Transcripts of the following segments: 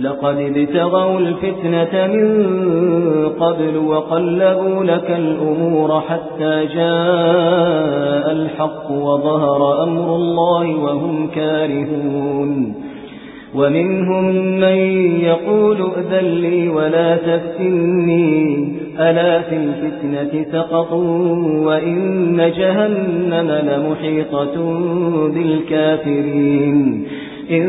لقد ابتغوا الفتنة من قبل وقلبوا لك الأمور حتى جاء الحق وظهر أمر الله وهم كارهون. ومنهم من يقول أذن لي ولا تفتني ألا في الفتنة سقطوا وإن جهنم لمحيطة بالكافرين. إن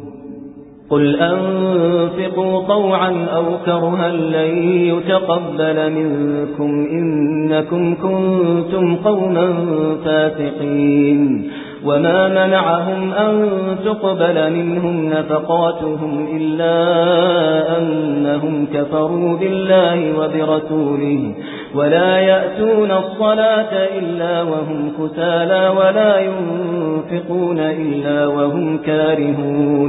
قل أنفقوا طوعا أو كرها لن يتقبل منكم إنكم كنتم قوما فاتقين وما منعهم أن تقبل منهم نفقاتهم إلا أنهم كفروا بالله وبرسوله ولا يأتون الصلاة إلا وهم كتالا ولا ينفقون إلا وهم كارهون